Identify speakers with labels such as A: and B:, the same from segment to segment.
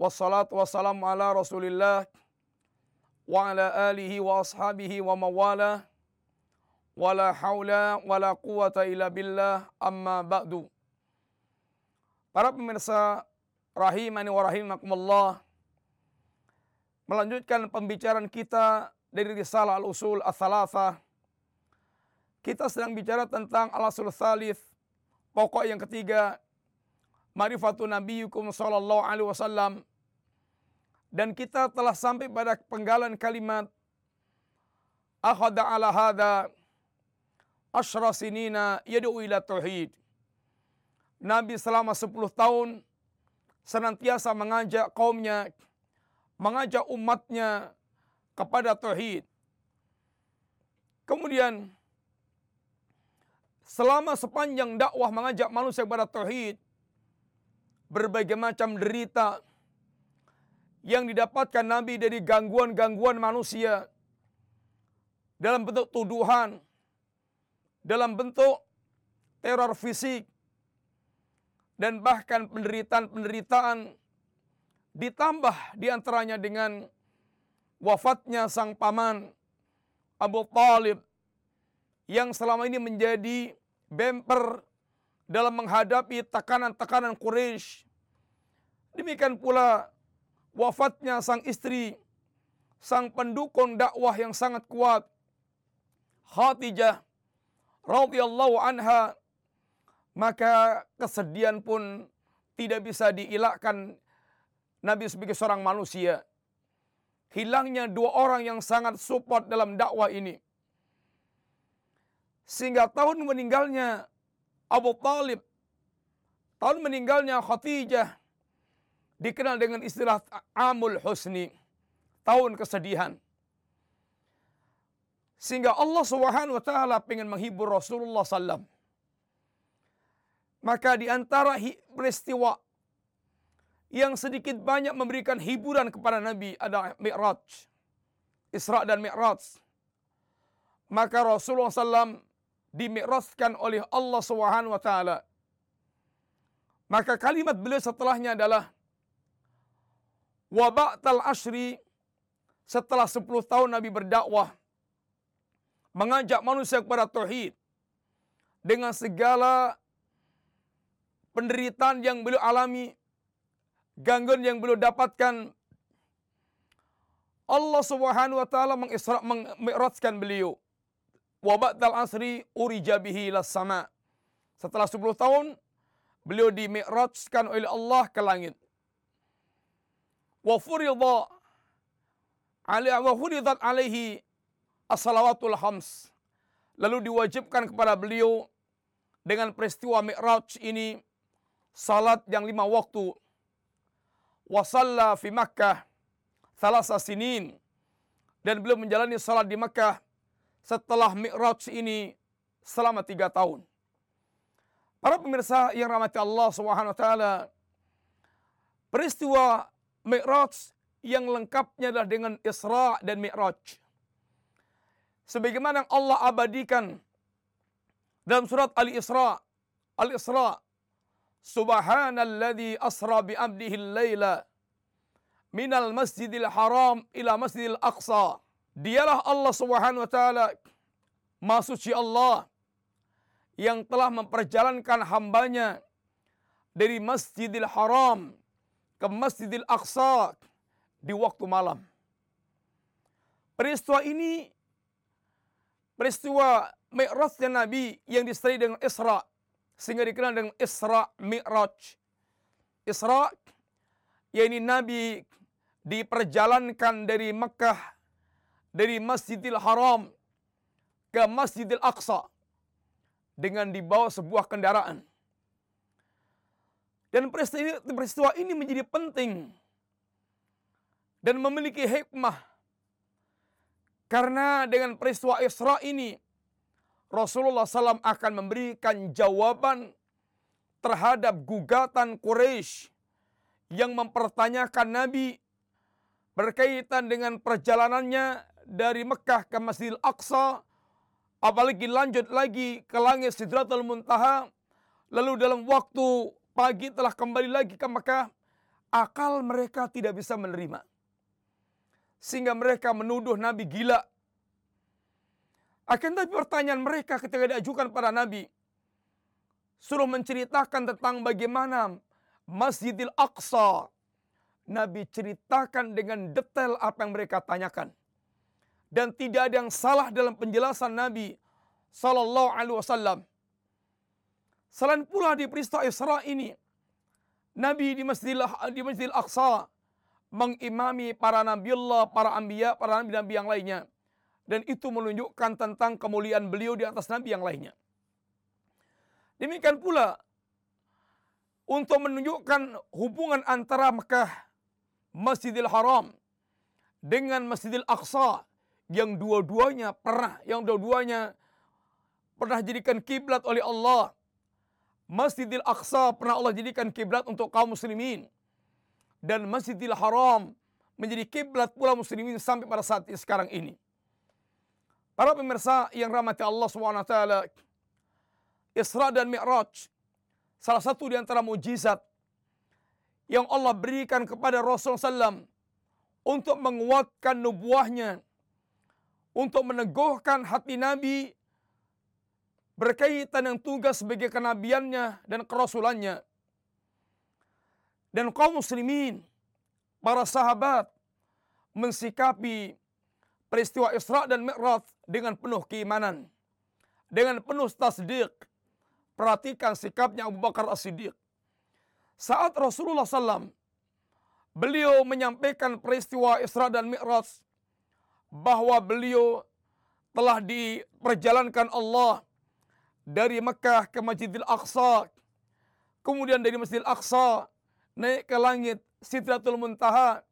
A: wassalatu wassalamu ala Rasulillah wa ala alihi wa ashabihi wa mawala wala haula wala quwata illa billah. Amma ba'du. Para pemirsa rahimani wa rahimakumullah melanjutkan pembicaraan kita dari risalah al-usul ats-tsalatsah kita sedang bicara tentang al-usul tsalits pokok yang ketiga Marifatun nabiyukum sallallahu alaihi wasallam dan kita telah sampai pada penggalan kalimat akhada ala hada asyra sinina yad'u ila tauhid. Nabi selama 10 tahun senantiasa mengajak kaumnya mengajak umatnya kepada tauhid. Kemudian selama sepanjang dakwah mengajak manusia kepada tauhid berbagai macam derita yang didapatkan Nabi dari gangguan-gangguan manusia dalam bentuk tuduhan, dalam bentuk teror fisik, dan bahkan penderitaan-penderitaan ditambah di antaranya dengan wafatnya sang paman Abu Talib yang selama ini menjadi bemper dalam menghadapi tekanan-tekanan Quraisy. Demikian pula wafatnya sang istri, sang pendukung dakwah yang sangat kuat, Khadijah radhiyallahu anha, maka kesedihan pun tidak bisa diilakkan Nabi sebagai seorang manusia. Hilangnya dua orang yang sangat support dalam dakwah ini. Sehingga tahun meninggalnya Abu Talib. Tahun meninggalnya Khadijah dikenal dengan istilah Amul Husni, tahun kesedihan. Sehingga Allah Subhanahu wa taala ingin menghibur Rasulullah sallam. Maka di antara peristiwa yang sedikit banyak memberikan hiburan kepada Nabi ada Mi'raj. Isra dan Mi'raj. Maka Rasulullah sallam dimi'rajkan oleh Allah Subhanahu wa taala. Maka kalimat beliau setelahnya adalah wa ba'tal ashri setelah 10 tahun Nabi berdakwah mengajak manusia kepada tauhid dengan segala penderitaan yang beliau alami, gangguan yang beliau dapatkan Allah Subhanahu wa taala mengisra beliau wa ba'dal asri urija bihi sama. Setelah 10 tahun beliau dimi'rajkan oleh Allah ke langit. Wa furida alaihi wa furidat alaihi as-salawatul hams. Lalu diwajibkan kepada beliau dengan peristiwa Mi'raj ini salat yang lima waktu. Wasalla fi Makkah thalasa sinin. Dan beliau menjalani salat di Makkah setelah Mi'raj ini selama tiga tahun. Para pemirsa yang rahmati Allah Subhanahu wa taala, peristiwa Mi'raj yang lengkapnya adalah dengan Isra dan Mi'raj. Sebagaimana Allah abadikan dalam surat Al-Isra, Al-Isra, Subhanalladzi asra bi abdihi al-laila minal masjidil haram ila masjidil aqsa. Dialah Allah Subhanahu wa taala Maha Allah yang telah memperjalankan hambanya dari Masjidil Haram ke Masjidil Aqsa di waktu malam. Peristiwa ini peristiwa Mi'rajnya Nabi yang disertai dengan Isra sehingga dikenal dengan Isra Mi'raj. Isra yaitu Nabi diperjalankan dari Mekah dari Masjidil Haram ke Masjidil Aqsa dengan dibawa sebuah kendaraan. Dan peristiwa, ini menjadi penting dan memiliki hikmah. Karena dengan peristiwa Isra ini Rasulullah SAW akan memberikan jawaban terhadap gugatan Quraisy yang mempertanyakan Nabi berkaitan dengan perjalanannya dari Mekah ke Masjidil Aqsa apalagi lanjut lagi ke langit Sidratul Muntaha lalu dalam waktu pagi telah kembali lagi ke Mekah akal mereka tidak bisa menerima sehingga mereka menuduh Nabi gila. Akan tapi pertanyaan mereka ketika diajukan pada Nabi, suruh menceritakan tentang bagaimana Masjidil Aqsa. Nabi ceritakan dengan detail apa yang mereka tanyakan. Dan tidak ada yang salah dalam penjelasan Nabi Sallallahu Alaihi Wasallam. Selain pula di peristiwa Isra ini, Nabi di Masjidil, di Masjidil Aqsa mengimami para nabiullah, para anbiya, para nabi-nabi yang lainnya. Dan itu menunjukkan tentang kemuliaan beliau di atas nabi yang lainnya. Demikian pula untuk menunjukkan hubungan antara Mekah, Masjidil Haram dengan Masjidil Aqsa yang dua-duanya pernah, yang dua-duanya pernah jadikan kiblat oleh Allah. Masjidil Aqsa pernah Allah jadikan kiblat untuk kaum muslimin dan Masjidil Haram menjadi kiblat pula muslimin sampai pada saat sekarang ini. Para pemirsa yang rahmati Allah SWT, Isra dan Mi'raj, salah satu di antara mujizat yang Allah berikan kepada Rasulullah SAW untuk menguatkan nubuahnya, untuk meneguhkan hati Nabi berkaitan dengan tugas sebagai kenabiannya dan kerasulannya dan kaum muslimin, para sahabat mensikapi peristiwa Isra dan Mi'raj dengan penuh keimanan, dengan penuh tasdik. Perhatikan sikapnya Abu Bakar As-Siddiq. Saat Rasulullah SAW beliau menyampaikan peristiwa Isra dan Mi'raj bahwa beliau telah diperjalankan Allah dari Mekah ke Masjidil Aqsa, kemudian dari Masjidil Aqsa naik ke langit Sidratul Muntaha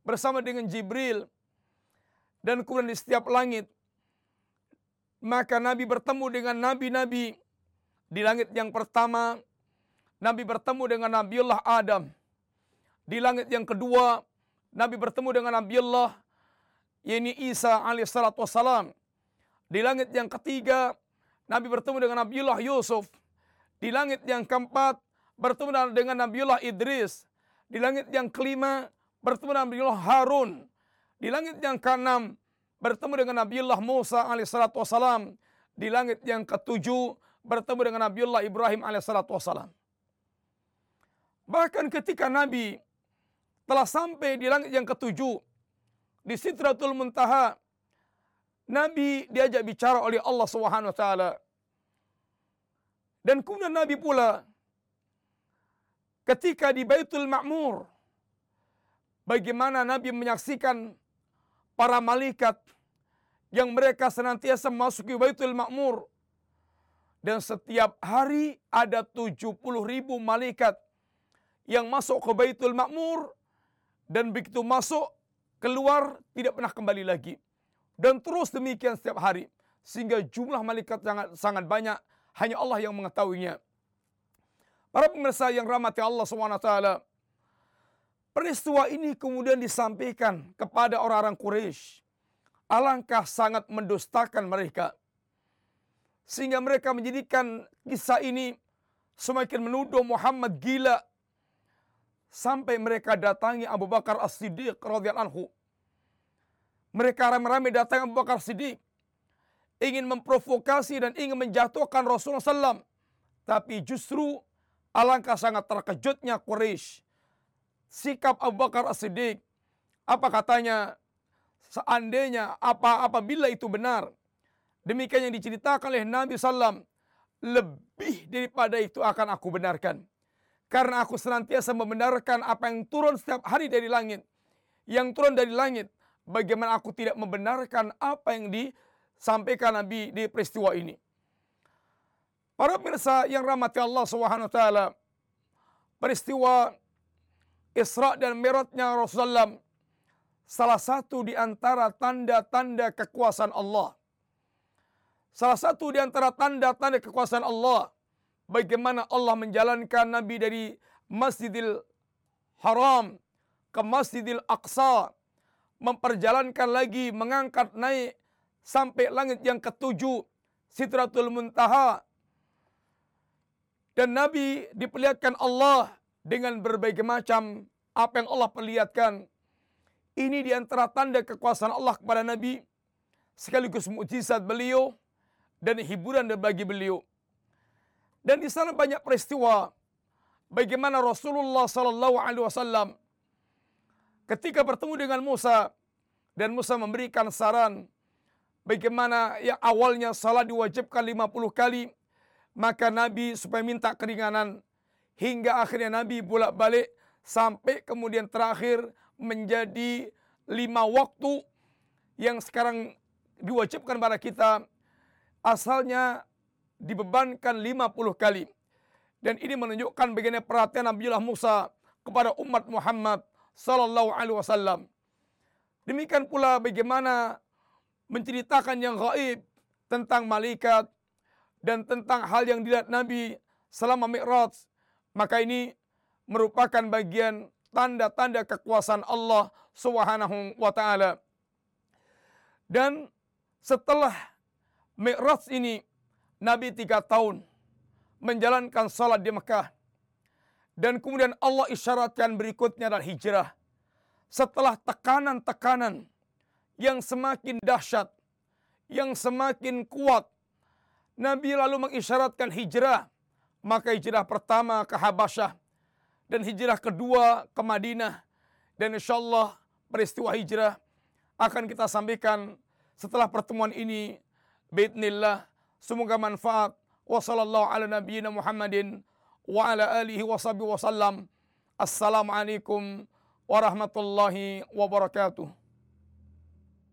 A: bersama dengan Jibril. Dan kemudian di setiap langit maka Nabi bertemu dengan nabi-nabi. Di langit yang pertama Nabi bertemu dengan Nabiullah Adam. Di langit yang kedua Nabi bertemu dengan Nabiullah yakni Isa alaihissalatu wassalam. Di langit yang ketiga Nabi bertemu dengan Nabiullah Yusuf di langit yang keempat bertemu dengan Nabiullah Idris. Di langit yang kelima bertemu dengan Nabiullah Harun. Di langit yang keenam bertemu dengan Nabiullah Musa alaihissalatu wassalam. Di langit yang ketujuh bertemu dengan Nabiullah Ibrahim alaihissalatu wassalam. Bahkan ketika Nabi telah sampai di langit yang ketujuh, di Sidratul Muntaha, Nabi diajak bicara oleh Allah Subhanahu wa taala. Dan kemudian Nabi pula ketika di Baitul Ma'mur bagaimana Nabi menyaksikan para malaikat yang mereka senantiasa masuk ke Baitul Ma'mur. Dan setiap hari ada 70 ribu malaikat yang masuk ke Baitul Ma'mur. Dan begitu masuk keluar tidak pernah kembali lagi dan terus demikian setiap hari sehingga jumlah malaikat sangat sangat banyak hanya Allah yang mengetahuinya. Para pemirsa yang rahmati Allah SWT. Peristiwa ini kemudian disampaikan kepada orang-orang Quraisy. Alangkah sangat mendustakan mereka. Sehingga mereka menjadikan kisah ini semakin menuduh Muhammad gila. Sampai mereka datangi Abu Bakar As-Siddiq radhiyallahu anhu. Mereka ramai-ramai datang Abu Bakar Siddiq. Ingin memprovokasi dan ingin menjatuhkan Rasulullah SAW. Tapi justru Alangkah sangat terkejutnya Quraisy. Sikap Abu Bakar As-Siddiq. Apa katanya? Seandainya apa apabila itu benar. Demikian yang diceritakan oleh Nabi Sallam. Lebih daripada itu akan aku benarkan. Karena aku senantiasa membenarkan apa yang turun setiap hari dari langit. Yang turun dari langit. Bagaimana aku tidak membenarkan apa yang disampaikan Nabi di peristiwa ini. Para pemirsa yang rahmati Allah Subhanahu taala. peristiwa Isra dan Mi'rajnya Rasulullah salah satu di antara tanda-tanda kekuasaan Allah. Salah satu di antara tanda-tanda kekuasaan Allah bagaimana Allah menjalankan Nabi dari Masjidil Haram ke Masjidil Aqsa memperjalankan lagi mengangkat naik sampai langit yang ketujuh Sidratul Muntaha dan Nabi diperlihatkan Allah dengan berbagai macam apa yang Allah perlihatkan ini di antara tanda kekuasaan Allah kepada Nabi sekaligus mukjizat beliau dan hiburan bagi beliau. Dan di sana banyak peristiwa bagaimana Rasulullah sallallahu alaihi wasallam ketika bertemu dengan Musa dan Musa memberikan saran bagaimana yang awalnya salat diwajibkan 50 kali maka Nabi supaya minta keringanan. Hingga akhirnya Nabi bolak-balik sampai kemudian terakhir menjadi lima waktu yang sekarang diwajibkan pada kita. Asalnya dibebankan 50 kali. Dan ini menunjukkan bagaimana perhatian Nabiullah Musa kepada umat Muhammad sallallahu alaihi wasallam. Demikian pula bagaimana menceritakan yang gaib tentang malaikat dan tentang hal yang dilihat Nabi selama Mi'raj. Maka ini merupakan bagian tanda-tanda kekuasaan Allah Subhanahu wa taala. Dan setelah Mi'raj ini Nabi tiga tahun menjalankan salat di Mekah. Dan kemudian Allah isyaratkan berikutnya adalah hijrah. Setelah tekanan-tekanan yang semakin dahsyat, yang semakin kuat, Nabi lalu mengisyaratkan hijrah. Maka hijrah pertama ke Habasyah, dan hijrah kedua ke Madinah dan insya Allah peristiwa hijrah akan kita sampaikan setelah pertemuan ini Bismillah semoga manfaat wa sallallahu ala nabiyyina Muhammadin wa ala alihi wa sahbihi wa sallam. Assalamualaikum warahmatullahi wabarakatuh